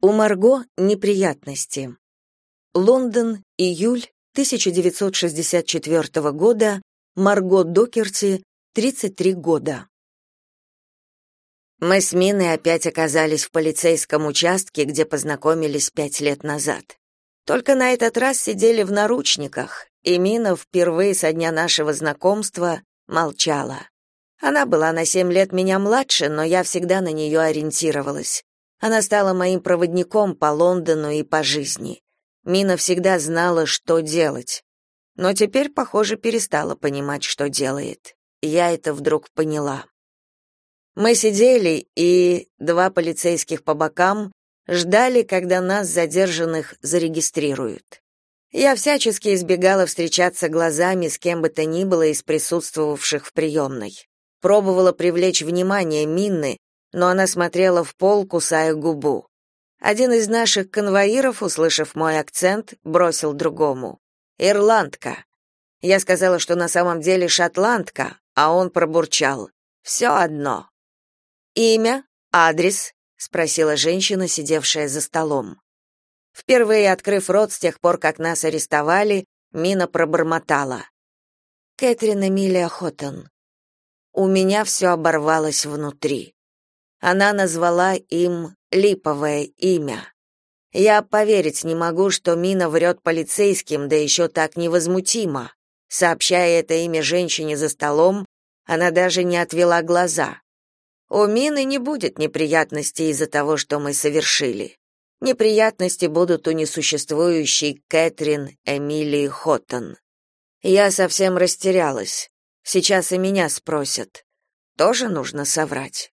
У Марго неприятности. Лондон, июль 1964 года. Марго Докерти, 33 года. Мы с Миной опять оказались в полицейском участке, где познакомились пять лет назад. Только на этот раз сидели в наручниках, и Мина впервые со дня нашего знакомства молчала. Она была на семь лет меня младше, но я всегда на нее ориентировалась. Она стала моим проводником по Лондону и по жизни. Мина всегда знала, что делать. Но теперь, похоже, перестала понимать, что делает. Я это вдруг поняла. Мы сидели, и два полицейских по бокам ждали, когда нас, задержанных, зарегистрируют. Я всячески избегала встречаться глазами с кем бы то ни было из присутствовавших в приемной. Пробовала привлечь внимание Минны, но она смотрела в пол, кусая губу. Один из наших конвоиров, услышав мой акцент, бросил другому: "Ирландка". Я сказала, что на самом деле шотландка, а он пробурчал: «Все одно". "Имя, адрес?" спросила женщина, сидевшая за столом. Впервые открыв рот с тех пор, как нас арестовали, Мина пробормотала: "Кэтрин Эмилия Хоттон". У меня все оборвалось внутри. Она назвала им липовое имя. Я поверить не могу, что Мина врет полицейским, да еще так невозмутимо. Сообщая это имя женщине за столом, она даже не отвела глаза. У Мины не будет неприятностей из-за того, что мы совершили. Неприятности будут у несуществующей Кэтрин Эмилии Хоттон. Я совсем растерялась. Сейчас и меня спросят. Тоже нужно соврать.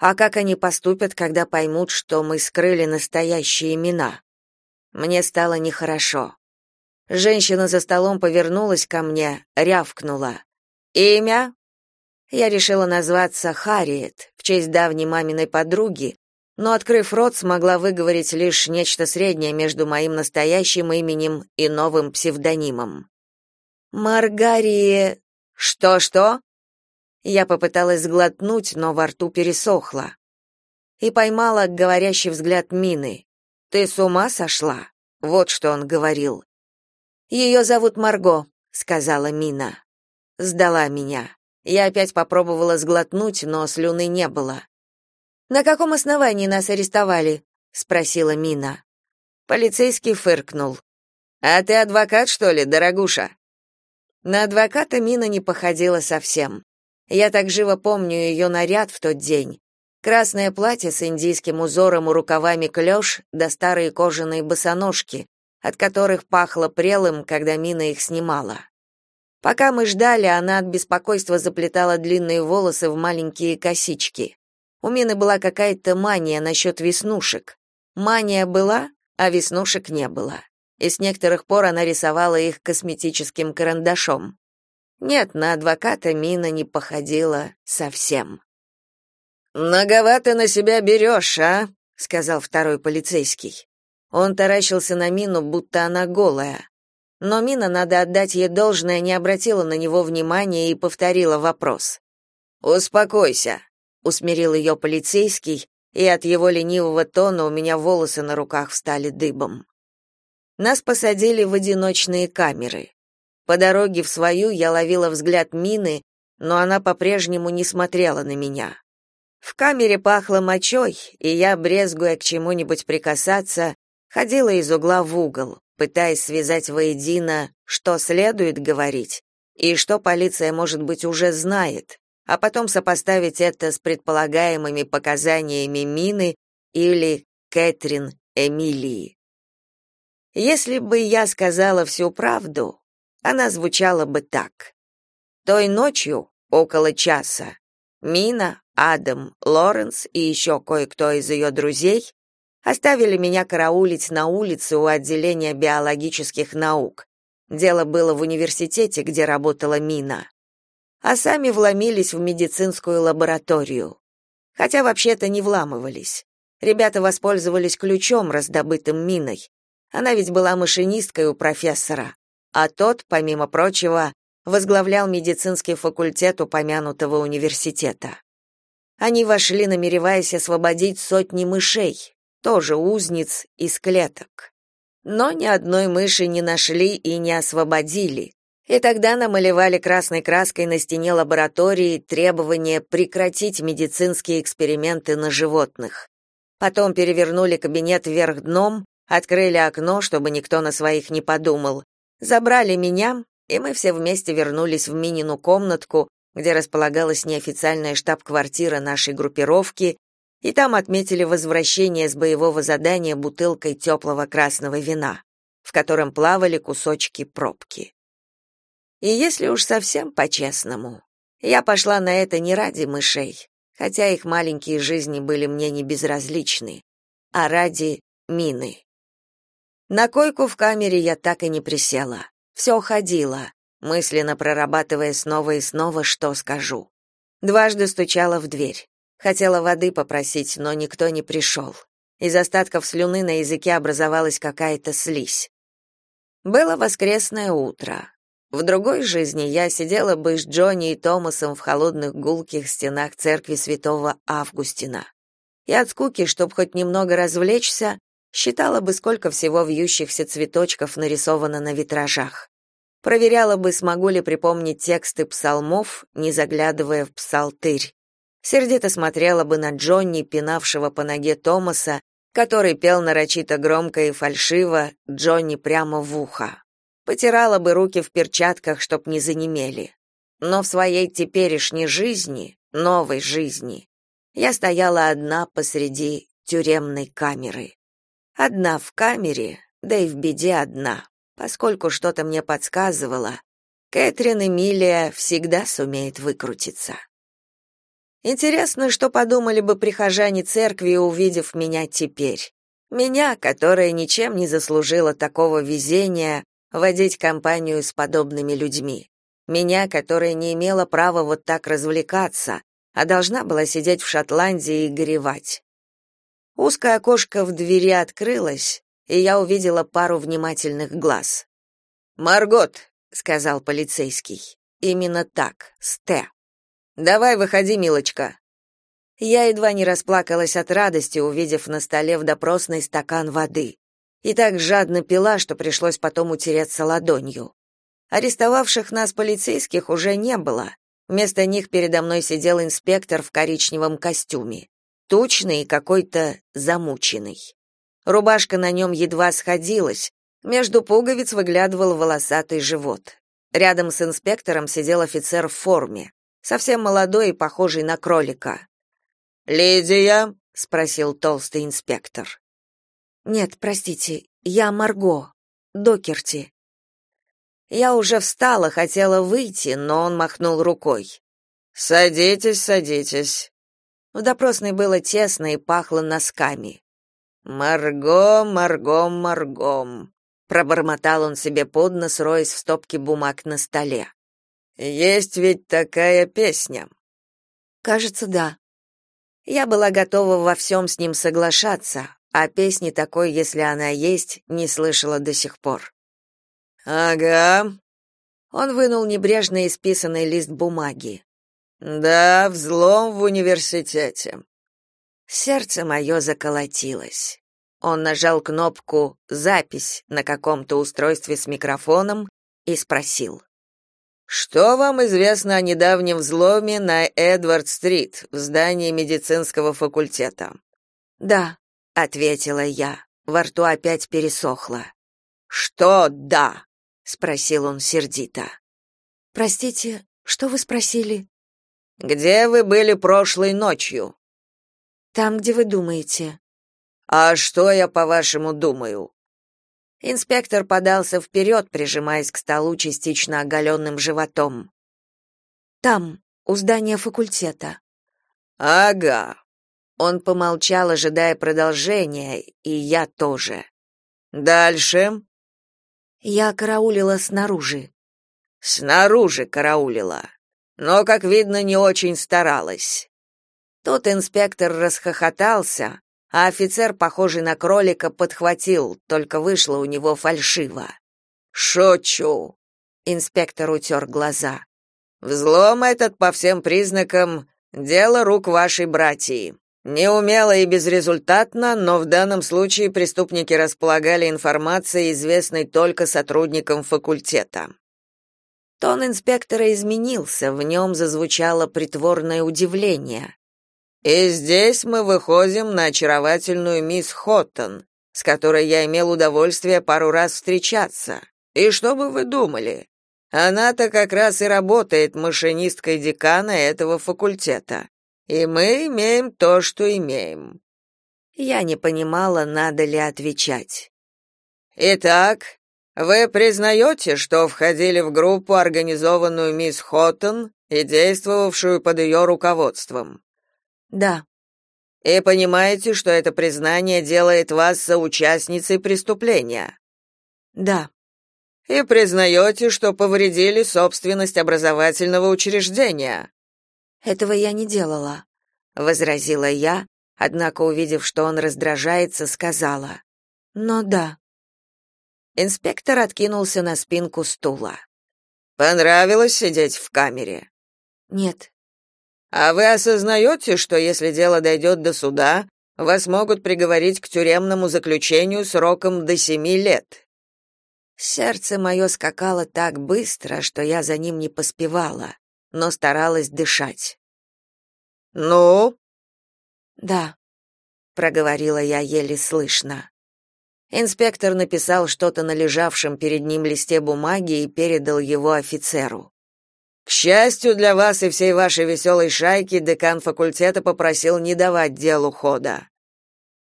А как они поступят, когда поймут, что мы скрыли настоящие имена? Мне стало нехорошо. Женщина за столом повернулась ко мне, рявкнула. «Имя?» Я решила назваться Харриет, в честь давней маминой подруги, но, открыв рот, смогла выговорить лишь нечто среднее между моим настоящим именем и новым псевдонимом. «Маргария...» «Что-что?» Я попыталась сглотнуть, но во рту пересохло. И поймала говорящий взгляд Мины. «Ты с ума сошла?» Вот что он говорил. «Ее зовут Марго», — сказала Мина. Сдала меня. Я опять попробовала сглотнуть, но слюны не было. «На каком основании нас арестовали?» — спросила Мина. Полицейский фыркнул. «А ты адвокат, что ли, дорогуша?» На адвоката Мина не походила совсем. Я так живо помню ее наряд в тот день. Красное платье с индийским узором у рукавами клёш да старые кожаные босоножки, от которых пахло прелым, когда Мина их снимала. Пока мы ждали, она от беспокойства заплетала длинные волосы в маленькие косички. У Мины была какая-то мания насчет веснушек. Мания была, а веснушек не было. И с некоторых пор она рисовала их косметическим карандашом. Нет, на адвоката Мина не походила совсем. «Многовато на себя берешь, а?» — сказал второй полицейский. Он таращился на Мину, будто она голая. Но Мина, надо отдать ей должное, не обратила на него внимания и повторила вопрос. «Успокойся», — усмирил ее полицейский, и от его ленивого тона у меня волосы на руках встали дыбом. Нас посадили в одиночные камеры. По дороге в свою я ловила взгляд Мины, но она по-прежнему не смотрела на меня. В камере пахло мочой, и я, брезгуя к чему-нибудь прикасаться, ходила из угла в угол, пытаясь связать воедино, что следует говорить, и что полиция, может быть, уже знает, а потом сопоставить это с предполагаемыми показаниями Мины или Кэтрин Эмилии. Если бы я сказала всю правду, она звучала бы так. Той ночью, около часа, Мина, Адам, Лоренс и еще кое-кто из ее друзей оставили меня караулить на улице у отделения биологических наук. Дело было в университете, где работала Мина. А сами вломились в медицинскую лабораторию. Хотя вообще-то не вламывались. Ребята воспользовались ключом, раздобытым Миной. Она ведь была машинисткой у профессора а тот, помимо прочего, возглавлял медицинский факультет упомянутого университета. Они вошли, намереваясь освободить сотни мышей, тоже узниц из клеток. Но ни одной мыши не нашли и не освободили. И тогда намалевали красной краской на стене лаборатории требование прекратить медицинские эксперименты на животных. Потом перевернули кабинет вверх дном, открыли окно, чтобы никто на своих не подумал. Забрали меня, и мы все вместе вернулись в Минину комнатку, где располагалась неофициальная штаб-квартира нашей группировки, и там отметили возвращение с боевого задания бутылкой теплого красного вина, в котором плавали кусочки пробки. И если уж совсем по-честному, я пошла на это не ради мышей, хотя их маленькие жизни были мне не безразличны, а ради мины. На койку в камере я так и не присела. Все ходила, мысленно прорабатывая снова и снова, что скажу. Дважды стучала в дверь. Хотела воды попросить, но никто не пришел. Из остатков слюны на языке образовалась какая-то слизь. Было воскресное утро. В другой жизни я сидела бы с Джонни и Томасом в холодных гулких стенах церкви Святого Августина. И от скуки, чтобы хоть немного развлечься, считала бы, сколько всего вьющихся цветочков нарисовано на витражах. Проверяла бы, смогу ли припомнить тексты псалмов, не заглядывая в псалтырь. Сердито смотрела бы на Джонни, пинавшего по ноге Томаса, который пел нарочито громко и фальшиво Джонни прямо в ухо потирала бы руки в перчатках, чтоб не занемели. Но в своей теперешней жизни, новой жизни, я стояла одна посреди тюремной камеры. Одна в камере, да и в беде одна, поскольку что-то мне подсказывало, Кэтрин Эмилия всегда сумеет выкрутиться. Интересно, что подумали бы прихожане церкви, увидев меня теперь. Меня, которая ничем не заслужила такого везения, водить компанию с подобными людьми. Меня, которая не имела права вот так развлекаться, а должна была сидеть в Шотландии и горевать. Узкое окошко в двери открылось, и я увидела пару внимательных глаз. «Маргот», — сказал полицейский. Именно так, с «Т». «Давай, выходи, милочка». Я едва не расплакалась от радости, увидев на столе в допросной стакан воды и так жадно пила, что пришлось потом утереться ладонью. Арестовавших нас полицейских уже не было. Вместо них передо мной сидел инспектор в коричневом костюме, тучный и какой-то замученный. Рубашка на нем едва сходилась, между пуговиц выглядывал волосатый живот. Рядом с инспектором сидел офицер в форме, совсем молодой и похожий на кролика. «Лидия?» — спросил толстый инспектор. Нет, простите, я Марго, Докерти. Я уже встала, хотела выйти, но он махнул рукой. Садитесь, садитесь. В допросной было тесно и пахло носками. Марго, Марго, Марго. Пробормотал он себе под нос, роясь в стопке бумаг на столе. Есть ведь такая песня. Кажется, да. Я была готова во всем с ним соглашаться, а песни такой, если она есть, не слышала до сих пор. Ага. Он вынул небрежно исписанный лист бумаги. Да, взлом в университете. Сердце мое заколотилось. Он нажал кнопку «Запись» на каком-то устройстве с микрофоном и спросил. «Что вам известно о недавнем взломе на Эдвард-стрит в здании медицинского факультета?» «Да», ответила я. Во рту опять пересохло. Что да? спросил он сердито. Простите, что вы спросили? Где вы были прошлой ночью? Там, где вы думаете. А что я, по-вашему, думаю? Инспектор подался вперед, прижимаясь к столу частично оголенным животом. Там, у здания факультета. Ага, он помолчал, ожидая продолжения, и я тоже. Дальше. Я караулила снаружи. Снаружи караулила. Но, как видно, не очень старалась. Тут инспектор расхохотался, а офицер, похожий на кролика, подхватил, только вышло у него фальшиво. «Шучу!» — инспектор утер глаза. «Взлом этот, по всем признакам, дело рук вашей братьи. Неумело и безрезультатно, но в данном случае преступники располагали информацией, известной только сотрудникам факультета. Тон инспектора изменился, в нем зазвучало притворное удивление. И здесь мы выходим на очаровательную мисс Хоттон, с которой я имел удовольствие пару раз встречаться. И что бы вы думали? Она-то как раз и работает машинисткой декана этого факультета. И мы имеем то, что имеем. Я не понимала, надо ли отвечать. Итак, вы признаете, что входили в группу, организованную мисс Хоттон и действовавшую под ее руководством? Да. И понимаете, что это признание делает вас соучастницей преступления? Да. И признаете, что повредили собственность образовательного учреждения? Этого я не делала, возразила я, однако увидев, что он раздражается, сказала: "Но да". Инспектор откинулся на спинку стула. Понравилось сидеть в камере? Нет. А вы осознаете, что если дело дойдет до суда, вас могут приговорить к тюремному заключению сроком до семи лет? Сердце мое скакало так быстро, что я за ним не поспевала но старалась дышать. «Ну?» «Да», — проговорила я еле слышно. Инспектор написал что-то на лежавшем перед ним листе бумаги и передал его офицеру. К счастью для вас и всей вашей веселой шайки, декан факультета попросил не давать делу хода.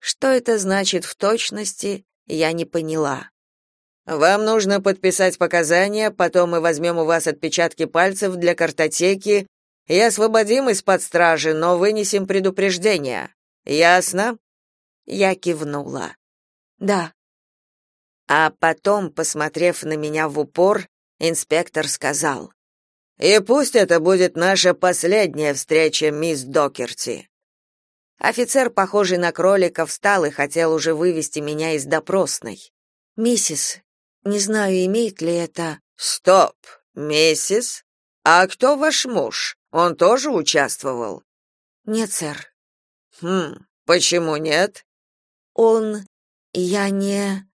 Что это значит в точности, я не поняла. Вам нужно подписать показания, потом мы возьмем у вас отпечатки пальцев для картотеки и освободим из-под стражи, но вынесем предупреждение. Ясно? Я кивнула. Да. А потом, посмотрев на меня в упор, инспектор сказал: "И пусть это будет наша последняя встреча, мисс Докерти". Офицер, похожий на кролика, встал и хотел уже вывести меня из допросной. «Миссис, не знаю, имеет ли это... Стоп, миссис? А кто ваш муж? Он тоже участвовал? Нет, сэр. Хм, почему нет? Он... Я не...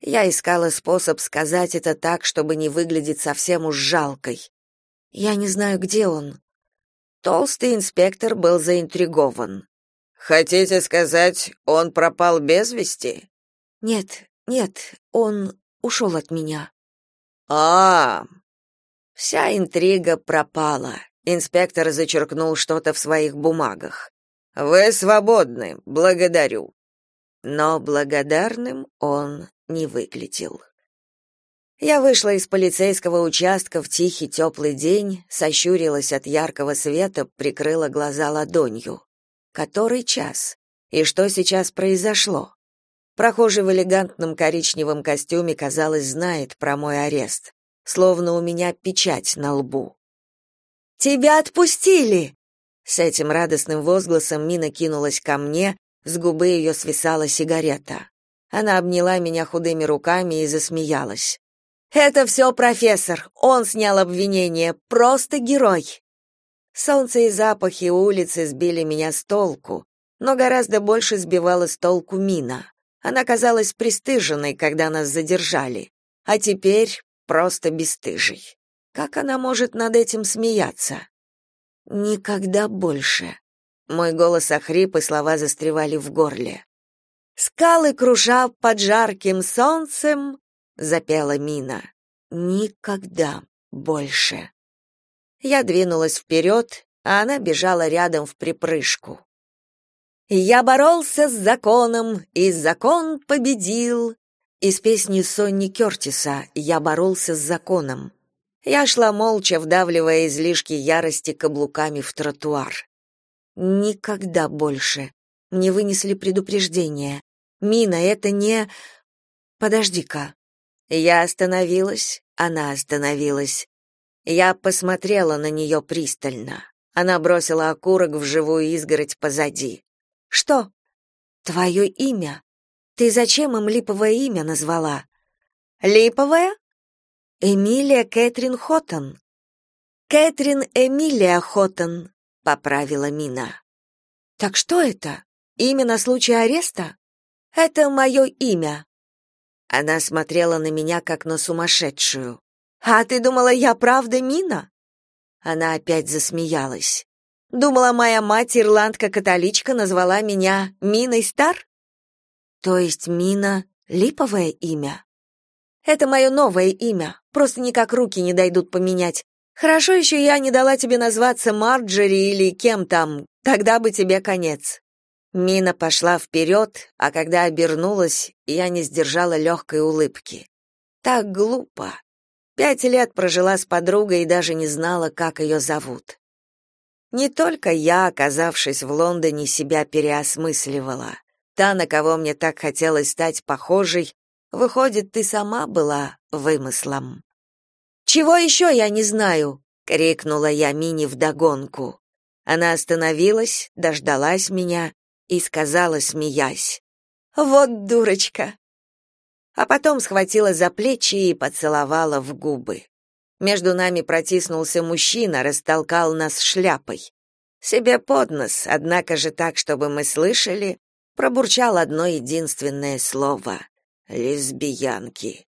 Я искала способ сказать это так, чтобы не выглядеть совсем уж жалкой. Я не знаю, где он. Толстый инспектор был заинтригован. Хотите сказать, он пропал без вести? Нет, нет, он ушел от меня. А, -а, а Вся интрига пропала. Инспектор зачеркнул что-то в своих бумагах. Вы свободны, благодарю. Но благодарным он не выглядел. Я вышла из полицейского участка в тихий теплый день, сощурилась от яркого света, прикрыла глаза ладонью. Который час? И что сейчас произошло? Прохожий в элегантном коричневом костюме, казалось, знает про мой арест, словно у меня печать на лбу. «Тебя отпустили!» С этим радостным возгласом Мина кинулась ко мне, с губы ее свисала сигарета. Она обняла меня худыми руками и засмеялась. «Это все профессор, он снял обвинение, просто герой!» Солнце и запахи улицы сбили меня с толку, но гораздо больше сбивала с толку Мина. Она казалась пристыженной, когда нас задержали, а теперь просто бесстыжей. Как она может над этим смеяться? Никогда больше. Мой голос охрип, и слова застревали в горле. Скалы круша под жарким солнцем, запела Мина. Никогда больше. Я двинулась вперед, а она бежала рядом в припрыжку. Я боролся с законом, и закон победил. Из песни Сонни Кёртиса «Я боролся с законом». Я шла молча, вдавливая излишки ярости каблуками в тротуар. Никогда больше. Мне вынесли предупреждение. Мина, это не... Подожди-ка. Я остановилась, она остановилась. Я посмотрела на нее пристально. Она бросила окурок в живую изгородь позади. Что? Твое имя? Ты зачем им липовое имя назвала? Липовое? Эмилия Кэтрин Хоттон. Кэтрин Эмилия Хоттон, поправила Мина. Так что это? Имя на случай ареста? Это мое имя. Она смотрела на меня как на сумасшедшую. А ты думала, я правда Мина? Она опять засмеялась. Думала, моя мать, ирландка-католичка, назвала меня Миной Стар? То есть Мина — липовое имя? Это мое новое имя, просто никак руки не дойдут поменять. Хорошо еще я не дала тебе назваться Марджери или кем там, тогда бы тебе конец. Мина пошла вперед, а когда обернулась, я не сдержала легкой улыбки. Так глупо. Пять лет прожила с подругой и даже не знала, как ее зовут. Не только я, оказавшись в Лондоне, себя переосмысливала. Та, на кого мне так хотелось стать похожей, выходит, ты сама была вымыслом. Чего еще я не знаю, крикнула я Мини вдогонку. Она остановилась, дождалась меня и сказала, смеясь: "Вот дурочка". А потом схватила за плечи и поцеловала в губы. Между нами протиснулся мужчина, растолкал нас шляпой. Себе под нос, однако же так, чтобы мы слышали, пробурчал одно единственное слово — лесбиянки.